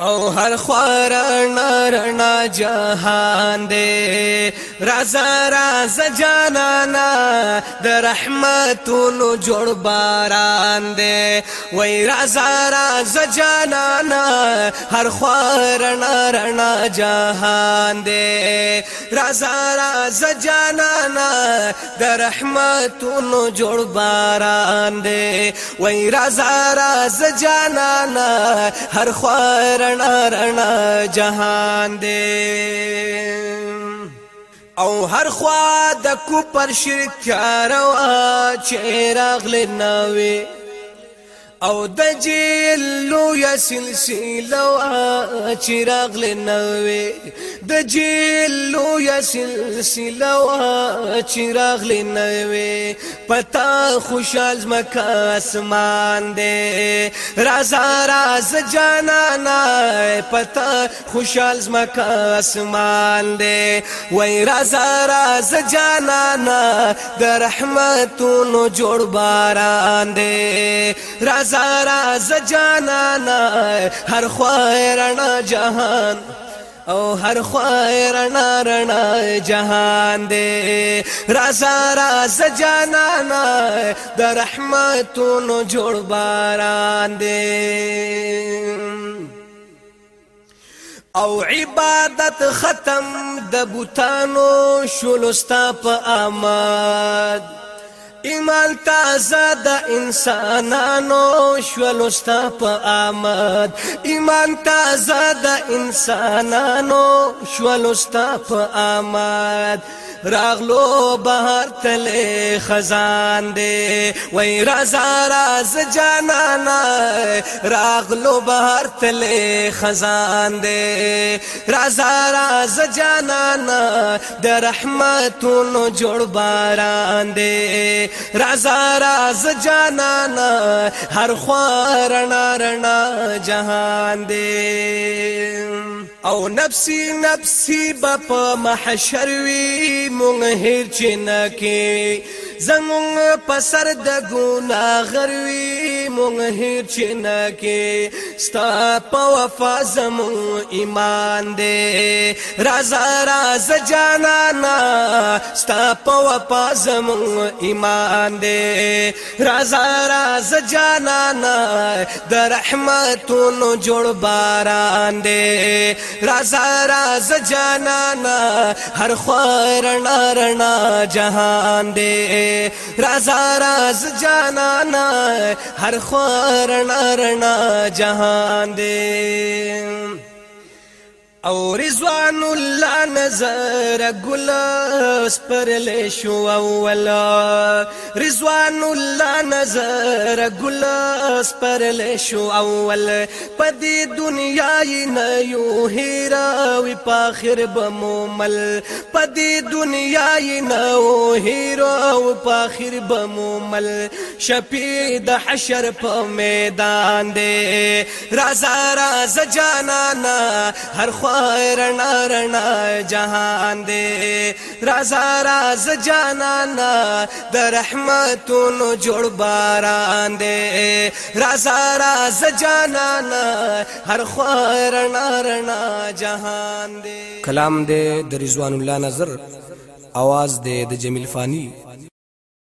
او هر خوار نرنا جهان دے رازا رازا جانانا در رحمتونو جوړ باران دے وای رازا رازا جانانا هر خوا رنا رنا جهان دے رازا رازا جانانا در رحمتونو جوړ باران دے وای رازا رازا جانانا هر خوا رنا رنا جهان دے او هر خوا د کو پر شرک چاروا چیرغ لناوي او د جیل لوی سلسله وا چراغ لنوي د جیلو یا سلسله وا چراغ لنوي پتا خوشال مکا اسمان دے رازا راز جانانا پتا خوشال مکا اسمان دے وای رازا راز جانانا د رحمتونو جوړ باران دے رازا راز جانانا هر خویرنا جهان او هر خوای رڼا رڼا جهان دې رازا راز جانانا د رحمتونو جوړ باران دې او عبادت ختم د بوتانو شلوستا په آمد ایمال تازه د انسانانو شولستا په آمد ایمان تازه د انسانانو شولستا په آمد راغلو بهر تل خزان دی وای رازا راز جانانا راغلو بهر تل خزان دی رازا راز جانانا د رحمتونو جوړ باران دی رازا راز جانانا هر خوا رنا رنا جهان دی او نفسي نفسي بپ محشر وی مونږ هیر چنکه زنګ په سر د ګناغر وی مونږ هیر چینا کې ستا په وفا زمو ایمان دې رازا رازا جانا نا ستا په وفا زمو ایمان دې رازا رازا جانا نا د رحمتونو جوړ باران دې رازا رازا جانا نا هر خوړنا رنا جهان دې رازا راز جانا نا هر خوا رڼا رڼا جهان دی او رضوان الله نظر ګل سپرلې شو اول رضوان الله نظر ګل سپرلې شو اول پدې دنیا نه یو هیرا وی پاخر بمومل پدې دنیا نه یو هیرا او پاخر بمومل شپې د حشر په میدان دې رازا رازا جانا هر خوا رڼا رڼا جهان دې رازا راز جانانا د رحمتونو جوړ باران دې رازا راز جانانا هر خو رڼا رڼا جهان دې کلام دې د رضوان الله نظر आवाज دې د جمیل فانی